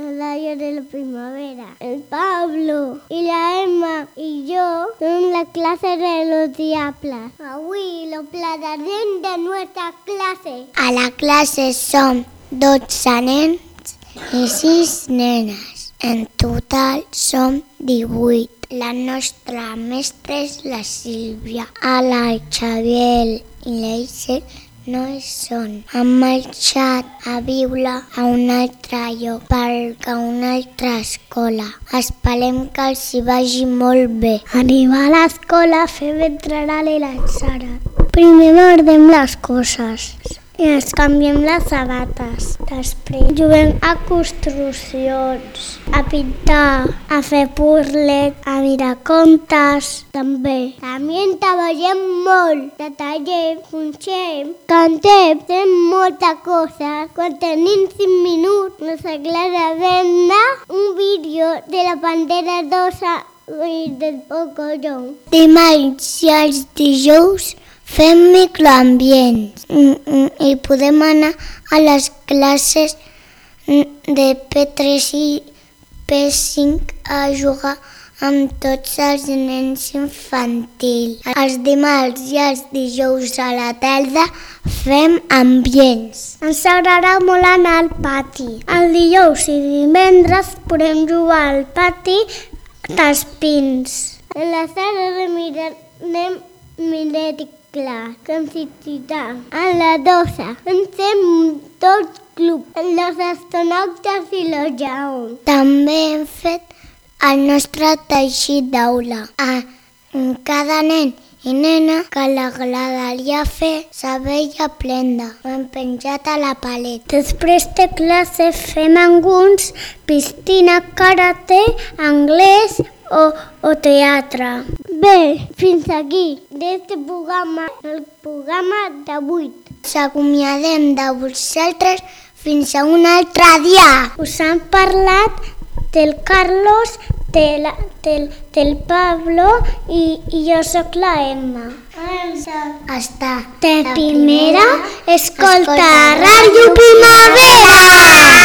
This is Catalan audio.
la Laya de la Primavera, el Pablo y la Emma y yo son la clase de los diaplas. Avui, los platadents de nuestra clase. A la clase son 12 nens i 6 nenes. En total som 18. La nostra mestra és la Sílvia. A la Xavier i l'Eixel no hi són. Han marxat a viure a un altre lloc per a una altra escola. Esperem que els hi vagi molt bé. Arribar a l'escola fem entrar a l'ençarat. Primer guardem les coses i ens canviem les sabates. Després juguem a construccions, a pintar, a fer puzzles, a mirar contes, també. També treballem molt, detallem, punxem, cantem, fem molta cosa. Quan tenim 5 minuts, nos agrada veure un vídeo de la bandera rosa i del Pocoyo. Dimarts i els dijous fem microambients Mm, mm, i podem anar a les classes mm, de P3 i P5 a jugar amb tots els nens infantils. Els dimarts i els dijous a la tarda fem ambients. Ens agrada molt anar al pati. El dijous i divendres podem jugar al pati dels pins. En la sala de mirarem mireticle, com si citar. A la dosa en fem tot club, los astronautes i los lleons. També hem fet el nostre teixit d'aula. A cada nen i nena que l'agradaria fer s'abella plenda. Ho hem penjat a la paret. Després de classe fem alguns piscina, karate, anglès o, o teatre. Bé, fins aquí d'este programa, el programa d'avui. S'acomiadem de vosaltres fins a un altre dia. Us han parlat del Carlos, del, del, del Pablo i, i jo sóc la Emma. Hasta la primera, escolta escolta Ràdio Primavera!